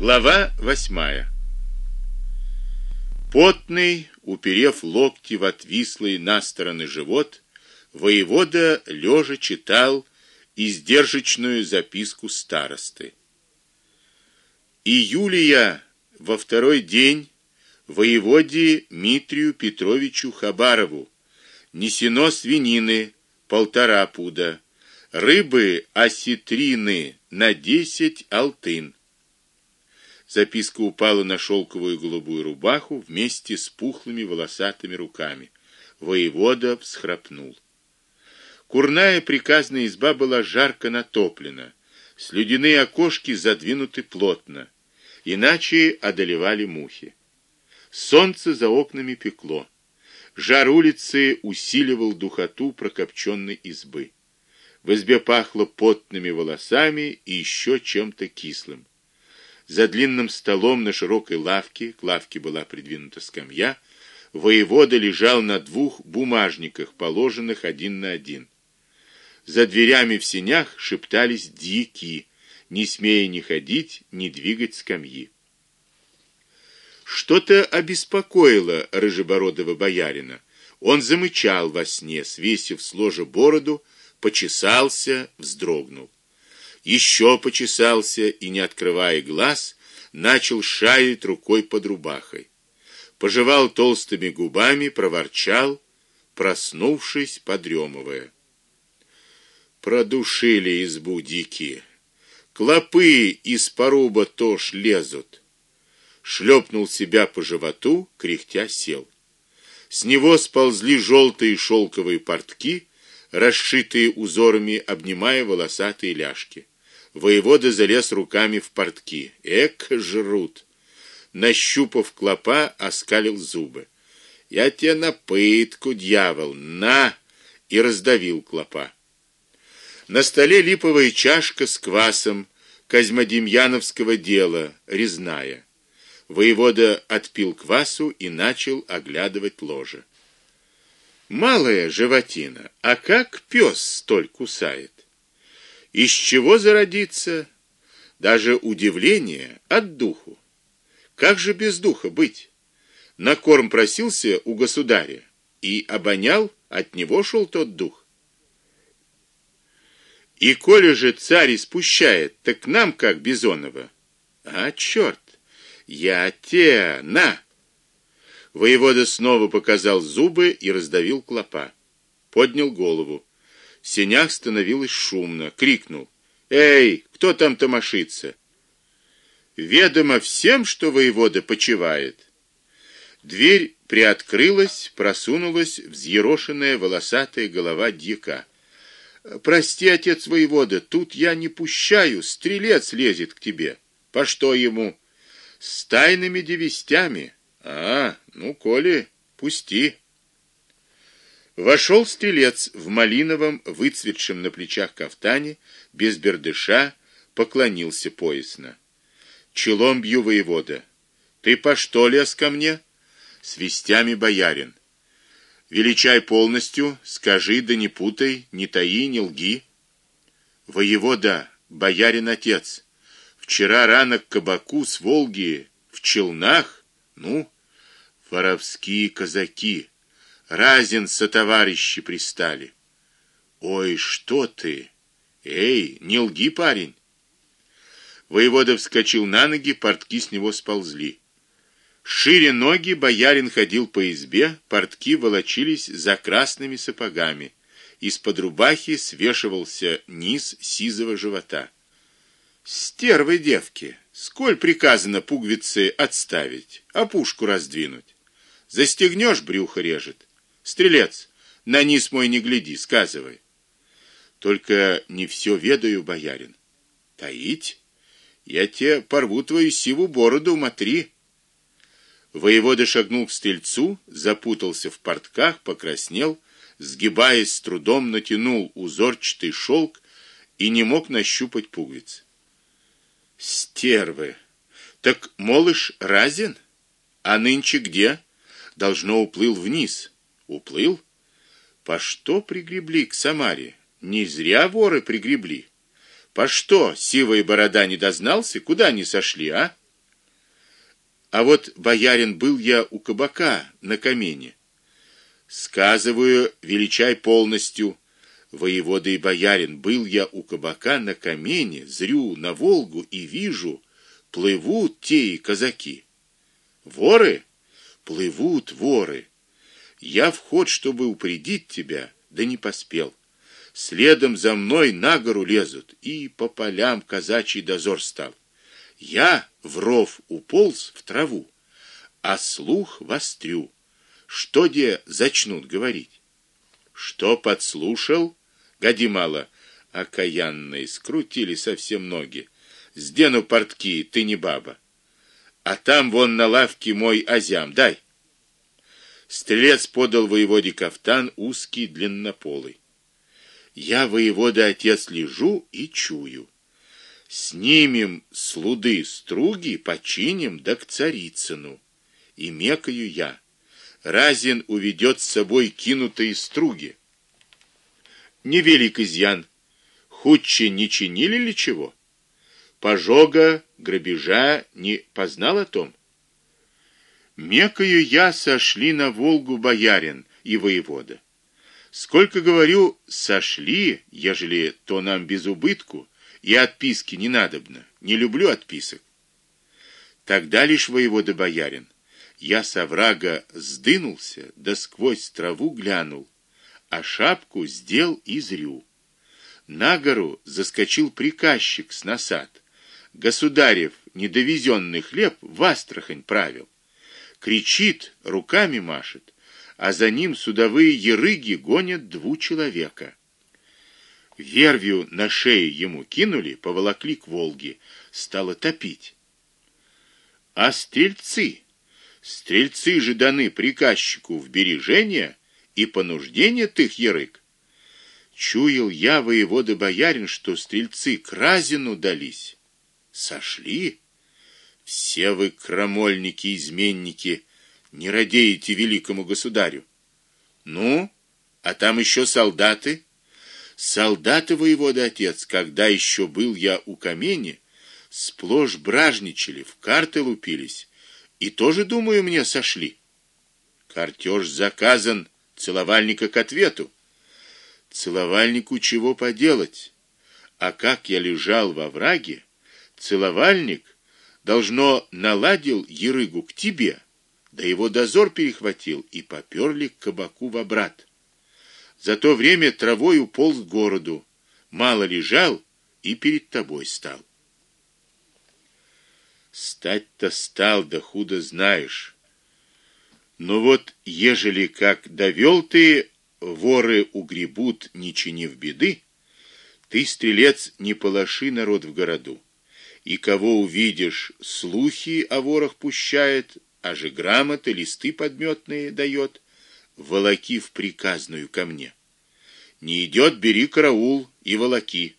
Глава восьмая. Потный, уперев локти в отвислый на стороны живот, воевода лежа читал издержечную записку старосты. Июлия во второй день воеводе Митрию Петровичу Хабарову несено свинины полтора пуда, рыбы осетрины на десять алтын Записка упала на шелковую голубую рубаху вместе с пухлыми волосатыми руками. Воевода всхрапнул. Курная приказная изба была жарко натоплена. Слюдяные окошки задвинуты плотно, иначе одолевали мухи. Солнце за окнами пекло. Жар улицы усиливал духоту прокопченной избы. В избе пахло потными волосами и еще чем-то кислым. За длинным столом на широкой лавке, к лавке была придвинута скамья, воевода лежал на двух бумажниках, положенных один на один. За дверями в сенях шептались дьяки, не смея ни ходить, ни двигать скамьи. Что-то обеспокоило рыжебородого боярина. Он замычал во сне, свесив с ложа бороду, почесался, вздрогнул еще почесался и, не открывая глаз, начал шарить рукой под рубахой. Пожевал толстыми губами, проворчал, проснувшись, подремывая. Продушили избу дикие. Клопы из поруба тоже лезут. Шлепнул себя по животу, кряхтя сел. С него сползли желтые шелковые портки, расшитые узорами, обнимая волосатые ляжки. Воевода залез руками в портки. Эк, жрут. Нащупав клопа, оскалил зубы. Я тебе на пытку, дьявол, на! И раздавил клопа. На столе липовая чашка с квасом Козьмодемьяновского дела, резная. Воевода отпил квасу и начал оглядывать ложе. Малая животина, а как пес столь кусает? Из чего зародится даже удивление от духу? Как же без духа быть? На корм просился у государя и обонял, от него шел тот дух. И коли же царь испущает, так нам как Бизонова. А черт, я те, на! Воевода снова показал зубы и раздавил клопа. Поднял голову. В сенях становилось шумно, крикнул: "Эй, кто там томошится?" Ведомо всем, что воевода почивает. Дверь приоткрылась, просунулась взъерошенная волосатая голова дьяка. Прости, отец воевода, тут я не пущаю, стрелец лезет к тебе. По что ему? С тайными девестями. А, ну, коли, пусти. Вошел стрелец в малиновом, выцветшем на плечах кафтане, без бердыша, поклонился поясно. Челом бью воевода. Ты по что лез ко мне? С вестями боярин. Величай полностью, скажи да не путай, не таи, не лги. Воевода, боярин отец. Вчера рано к кабаку с Волги в челнах, ну, воровские казаки Разин со товарищи пристали. Ой, что ты? Эй, не лги, парень. Воевода вскочил на ноги, портки с него сползли. Шире ноги боярин ходил по избе, портки волочились за красными сапогами. Из-под рубахи свешивался низ сизого живота. Стервы девки, сколь приказано пуговицы отставить, а пушку раздвинуть. Застегнешь брюхо режет. Стрелец, на низ мой не гляди, сказывай. Только не все ведаю, боярин. Таить? Я тебе порву твою сиву бороду, матри. Воевода шагнул к стрельцу, запутался в портках, покраснел, сгибаясь с трудом, натянул узорчатый шелк и не мог нащупать пуговиц. Стервы. Так молыш разин? А нынче где? Должно уплыл вниз. Уплыл? По что пригребли к Самаре? Не зря воры пригребли. По что сивая борода не дознался, куда они сошли, а? А вот боярин был я у кабака на камине. Сказываю, величай полностью. Воевода и боярин был я у кабака на камине, зрю на Волгу и вижу, плывут те казаки. Воры плывут воры. Я в ход, чтобы упредить тебя, да не поспел. Следом за мной на гору лезут, и по полям казачий дозор стал. Я в ров уполз в траву, а слух вострю. Что де зачнут говорить? Что подслушал? Годи мало, окаянные скрутили совсем ноги. Сдену портки, ты не баба. А там вон на лавке мой азям, дай. Стрелец подал воеводе кафтан узкий, длиннополый. Я воевода отец лежу и чую. Снимем с луды струги, починим да к царицыну. И мекаю я. Разин уведет с собой кинутые струги. Невелик изъян. Худче не чинили ли чего? Пожога, грабежа не познал о том? Мекаю я сошли на Волгу боярин и воевода. Сколько говорю, сошли, ежели то нам без убытку, и отписки не надобно. Не люблю отписок. Тогда лишь воевода боярин, я с оврага сдынулся, да сквозь траву глянул, а шапку сделал и зрю. На гору заскочил приказчик с насад. Государев недовезенный хлеб в Астрахань правил. Кричит, руками машет, а за ним судовые ерыги гонят дву человека. Вервью на шее ему кинули, поволокли к Волге, стало топить. А стрельцы, стрельцы же даны приказчику в бережение и понуждение тых ерык. Чуял я воевода боярин, что стрельцы к разину дались. Сошли? Все вы крамольники, изменники, не радеете великому государю. Ну, а там еще солдаты? Солдаты воевода отец, когда еще был я у камени, сплошь бражничали, в карты лупились, и тоже, думаю, мне сошли. Картеж заказан, целовальника к ответу. Целовальнику чего поделать? А как я лежал во враге, целовальник должно наладил ерыгу к тебе, да его дозор перехватил и поперли к кабаку в обрат. За то время травой уполз к городу, мало лежал и перед тобой стал. Стать-то стал, да худо знаешь. Но вот ежели как довел ты, воры угребут, не чинив беды, ты, стрелец, не полоши народ в городу. И кого увидишь, слухи о ворах пущает, а же грамоты, листы подметные дает волоки в приказную ко мне. Не идет, бери караул и волоки.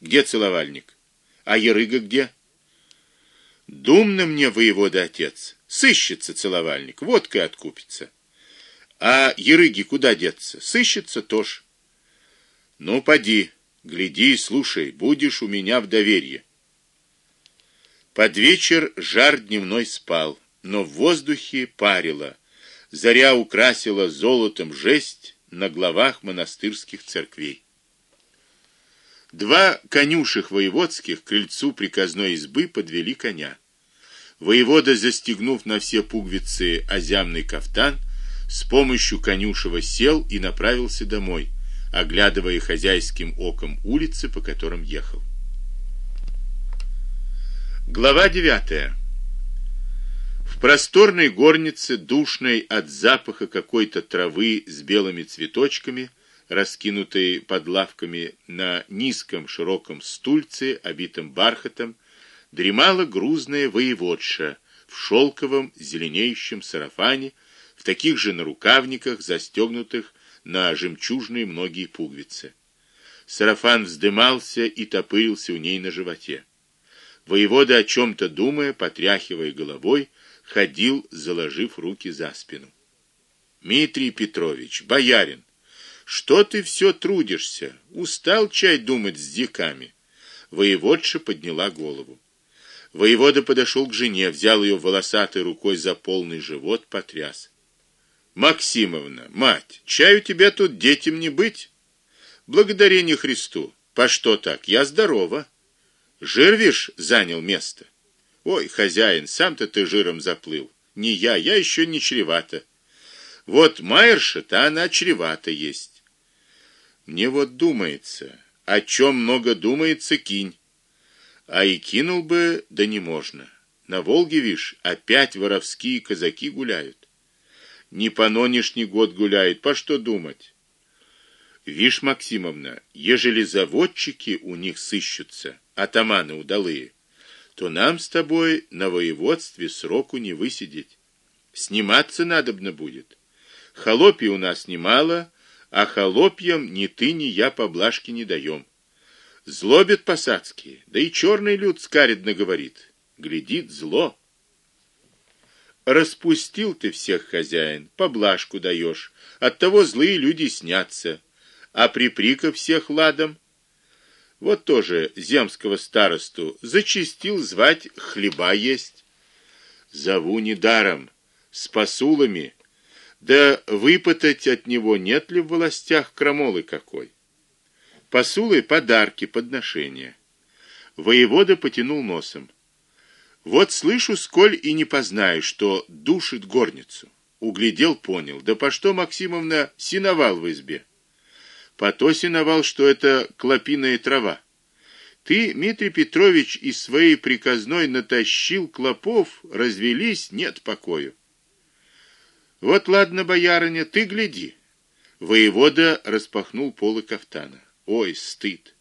Где целовальник? А ерыга где? Думно мне воевода отец, сыщется целовальник, водкой откупится. А ерыги куда деться? Сыщется тоже. Ну поди, гляди и слушай, будешь у меня в доверии. Под вечер жар дневной спал, но в воздухе парило заря украсила золотом жесть на главах монастырских церквей. Два конюших воеводских к крыльцу приказной избы подвели коня. Воевода, застегнув на все пуговицы озямный кафтан, с помощью конюшева сел и направился домой, оглядывая хозяйским оком улицы, по которым ехал. Глава девятая просторной горнице, душной от запаха какой-то травы с белыми цветочками, раскинутой под лавками на низком широком стульце, обитом бархатом, дремала грузная воеводша в шелковом зеленеющем сарафане, в таких же нарукавниках, застегнутых на жемчужные многие пуговицы. Сарафан вздымался и топырился у ней на животе. Воевода о чем то думая, потряхивая головой, ходил, заложив руки за спину. Дмитрий Петрович, боярин, что ты все трудишься? Устал чай думать с диками. Воеводша подняла голову. Воевода подошел к жене, взял ее волосатой рукой за полный живот, потряс. Максимовна, мать, чаю тебя тут детям не быть. Благодарение Христу. По что так? Я здорова. Жирвиш занял место. Ой, хозяин, сам-то ты жиром заплыл. Не я, я еще не чревата. Вот Майерша-то она чревата есть. Мне вот думается, о чем много думается, кинь. А и кинул бы, да не можно. На Волге, вишь, опять воровские казаки гуляют. Не по нынешний год гуляют, по что думать? Вишь, Максимовна, ежели заводчики у них сыщутся, атаманы удалые, то нам с тобой на воеводстве сроку не высидеть. Сниматься надобно будет. Холопий у нас немало, а холопьям ни ты, ни я поблажки не даем. Злобят посадские, да и черный люд скаредно говорит. Глядит зло. Распустил ты всех, хозяин, поблажку даешь. того злые люди снятся. А приприков всех ладом. Вот тоже земского старосту зачистил звать хлеба есть. Зову недаром, с посулами. Да выпытать от него нет ли в властях крамолы какой? Посулы подарки, подношения. Воевода потянул носом. Вот слышу, сколь и не познаю, что душит горницу. Углядел, понял. Да по что Максимовна синовал в избе? По то синовал, что это клопиная трава. Ты, Дмитрий Петрович, из своей приказной натащил клопов, развелись, нет покою. Вот ладно, боярыня, ты гляди. Воевода распахнул полы кафтана. Ой, стыд.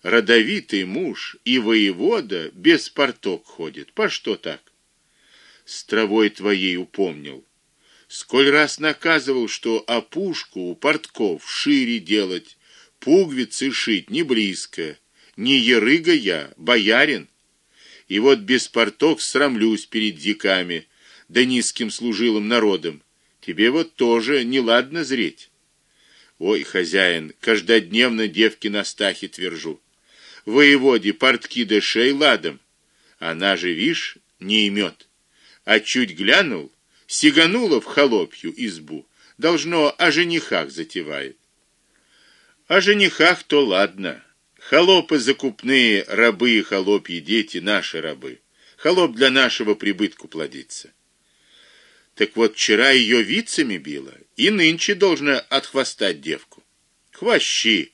Родовитый муж и воевода без порток ходит. По что так? С травой твоей упомнил. Сколь раз наказывал, что опушку у портков шире делать, пуговицы шить не близко. Не ерыга я, боярин. И вот без порток срамлюсь перед диками, да низким служилым народом. Тебе вот тоже не ладно зреть. Ой, хозяин, каждодневно девки на стахе твержу. Воеводе портки да шей ладом. Она же, вишь, не имет. А чуть глянул, сиганула в холопью избу. Должно о женихах затевает. О женихах то ладно. Холопы закупные, рабы и холопьи дети наши рабы. Холоп для нашего прибытку плодится. Так вот вчера ее вицами била, и нынче должна отхвостать девку. Хвощи.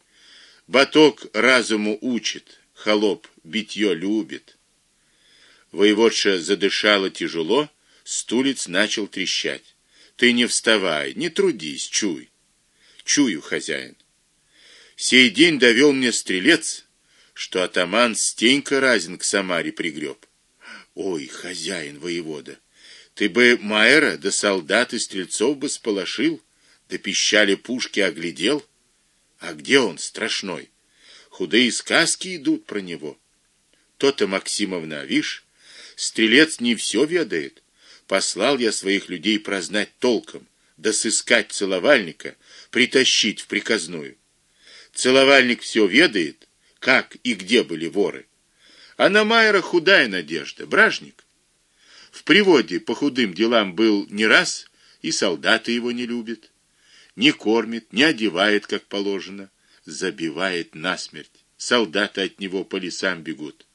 Баток разуму учит, холоп битье любит. Воеводша задышала тяжело, стулец начал трещать. Ты не вставай, не трудись, чуй. Чую, хозяин. Сей день довел мне стрелец, что атаман Стенька Разин к Самаре пригреб. Ой, хозяин воевода, ты бы Майера да солдат и стрельцов бы сполошил, да пищали пушки оглядел. А где он страшной? Худые сказки идут про него. То-то Максимовна, вишь, стрелец не все ведает. Послал я своих людей прознать толком, да сыскать целовальника, притащить в приказную. Целовальник все ведает, как и где были воры. А на Майера худая надежда, бражник. В приводе по худым делам был не раз, и солдаты его не любят. Не кормит, не одевает, как положено, забивает насмерть. Солдаты от него по лесам бегут.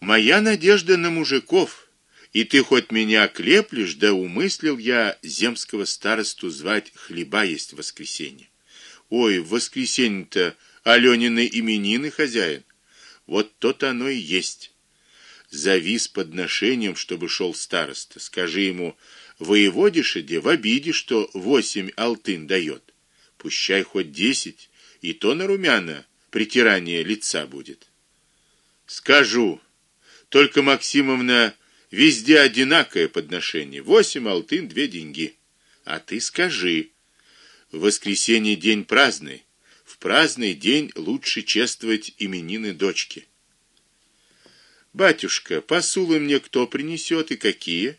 Моя надежда на мужиков, и ты хоть меня клеплешь, да умыслил я земского старосту звать хлеба есть в воскресенье. Ой, в воскресенье-то Алёнины именины хозяин. Вот то-то оно и есть зови с подношением, чтобы шел староста. Скажи ему: воеводише в обиде, что восемь алтын дает. Пущай хоть десять, и то на румяна притирание лица будет. Скажу. Только Максимовна везде одинаковое подношение. Восемь алтын две деньги. А ты скажи: в воскресенье день праздный. В праздный день лучше чествовать именины дочки. Батюшка, посулы мне кто принесет и какие?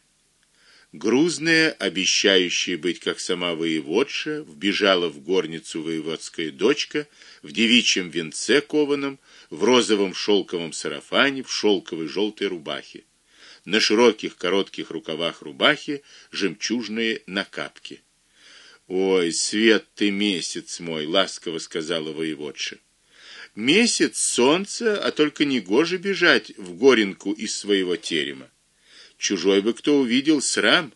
Грузная, обещающая быть как сама воеводша, вбежала в горницу воеводская дочка в девичьем венце кованом, в розовом шелковом сарафане, в шелковой желтой рубахе. На широких коротких рукавах рубахи жемчужные накапки. Ой, свет ты месяц мой, ласково сказала воеводша. Месяц солнце, а только не гоже бежать в горенку из своего терема. Чужой бы кто увидел срам.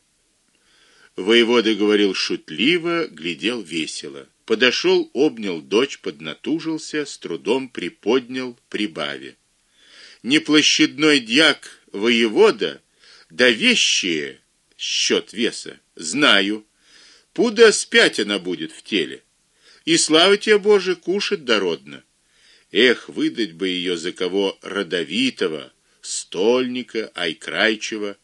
Воевода говорил шутливо, глядел весело. Подошел, обнял дочь, поднатужился, с трудом приподнял, прибаве. Неплощадной дьяк воевода, да вещие счет веса, знаю. Пуда спять она будет в теле. И слава тебе, Боже, кушать дородно. Эх, выдать бы ее за кого родовитого, стольника, айкрайчего.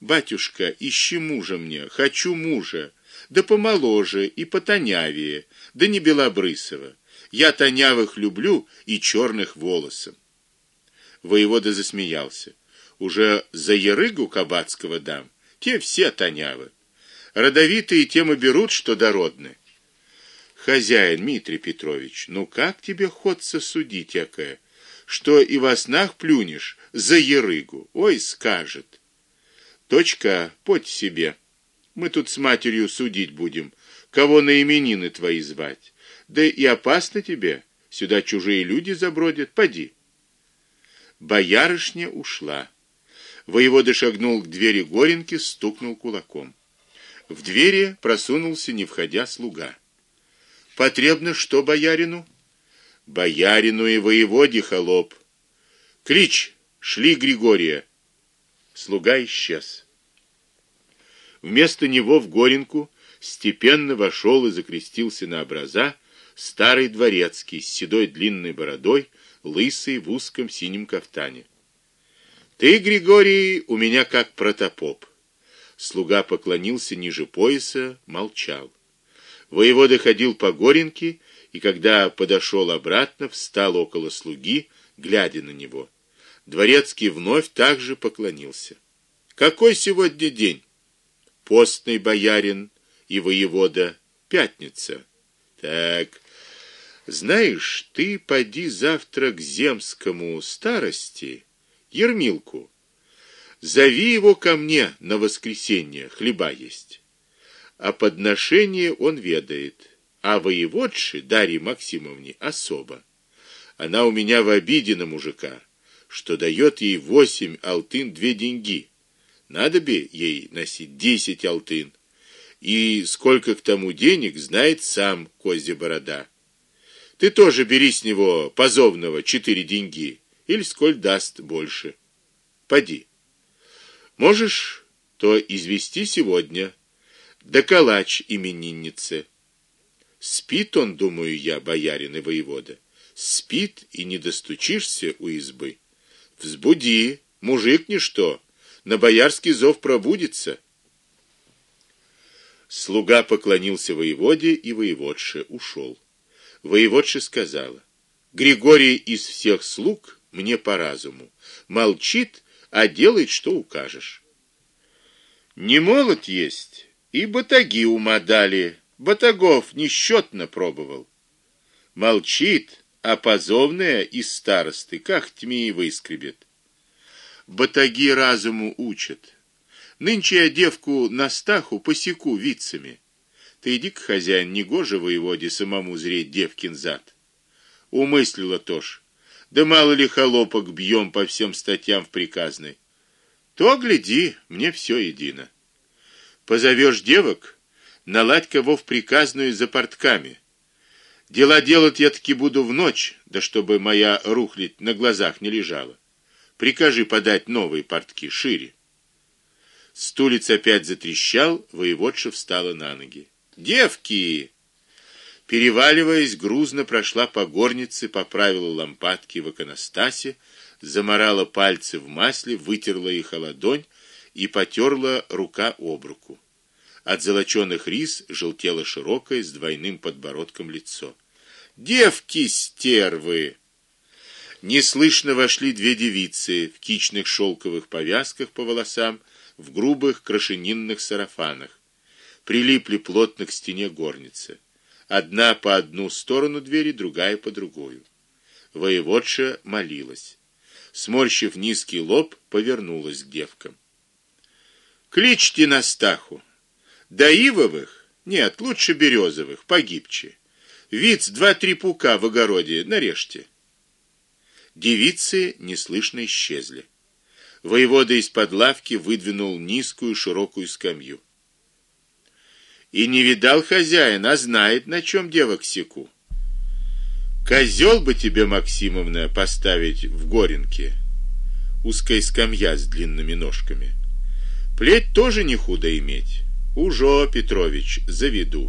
Батюшка, ищи мужа мне, хочу мужа, да помоложе и потонявее, да не белобрысого. Я тонявых люблю и черных волосом. Воевода засмеялся. Уже за ерыгу кабацкого дам, те все тонявы. Родовитые тем и берут, что дородны. Хозяин Дмитрий Петрович, ну как тебе ходца судить, якое? что и во снах плюнешь за ерыгу. Ой, скажет. Точка, подь себе. Мы тут с матерью судить будем, кого на именины твои звать. Да и опасно тебе, сюда чужие люди забродят, поди. Боярышня ушла. Воевода шагнул к двери горенки, стукнул кулаком. В двери просунулся, не входя, слуга. Потребно что боярину? боярину и воеводе холоп. Клич, шли Григория. Слуга исчез. Вместо него в горенку степенно вошел и закрестился на образа старый дворецкий с седой длинной бородой, лысый в узком синем кафтане. Ты, Григорий, у меня как протопоп. Слуга поклонился ниже пояса, молчал. Воевода ходил по горенке и когда подошел обратно, встал около слуги, глядя на него. Дворецкий вновь также поклонился. Какой сегодня день? Постный боярин и воевода, пятница. Так. Знаешь, ты поди завтра к земскому старости, Ермилку. Зови его ко мне на воскресенье, хлеба есть. А подношение он ведает а воеводше Дарье Максимовне особо. Она у меня в обиде на мужика, что дает ей восемь алтын две деньги. Надо бы ей носить десять алтын. И сколько к тому денег знает сам Козя Борода. Ты тоже бери с него позовного четыре деньги, или сколь даст больше. Поди. Можешь то извести сегодня. Да калач имениннице. Спит он, думаю я, боярин и воевода. Спит и не достучишься у избы. Взбуди, мужик ничто, на боярский зов пробудится. Слуга поклонился воеводе, и воеводше ушел. Воеводша сказала: "Григорий из всех слуг мне по разуму. Молчит, а делает, что укажешь. Не молод есть, и батаги ума дали, Батагов несчетно пробовал. Молчит, а позовная из старосты как тьми выскребет. Батаги разуму учат. Нынче я девку на стаху посеку вицами. Ты иди к хозяин, не гоже воеводе самому зреть девкин зад. Умыслила тоже. Да мало ли холопок бьем по всем статьям в приказной. То гляди, мне все едино. Позовешь девок, наладь кого в приказную за портками. Дела делать я таки буду в ночь, да чтобы моя рухлядь на глазах не лежала. Прикажи подать новые портки шире. Стулиц опять затрещал, воеводша встала на ноги. Девки, переваливаясь, грузно прошла по горнице, поправила лампадки в иконостасе, заморала пальцы в масле, вытерла их о ладонь и потёрла рука об руку. От золочёных рис желтело широкое с двойным подбородком лицо. Девки стервы. Неслышно вошли две девицы в кичных шелковых повязках по волосам, в грубых крашенинных сарафанах. Прилипли плотно к стене горницы. Одна по одну сторону двери, другая по другую. Воеводша молилась. Сморщив низкий лоб, повернулась к девкам. Кличьте Настаху. Да ивовых? Нет, лучше березовых, погибче. Виц два-три пука в огороде нарежьте. Девицы неслышно исчезли. Воевода из-под лавки выдвинул низкую широкую скамью. И не видал хозяин, а знает, на чем девок секу. Козел бы тебе, Максимовна, поставить в горенке. Узкая скамья с длинными ножками. Плеть тоже не худо иметь. Ужо, Петрович, заведу.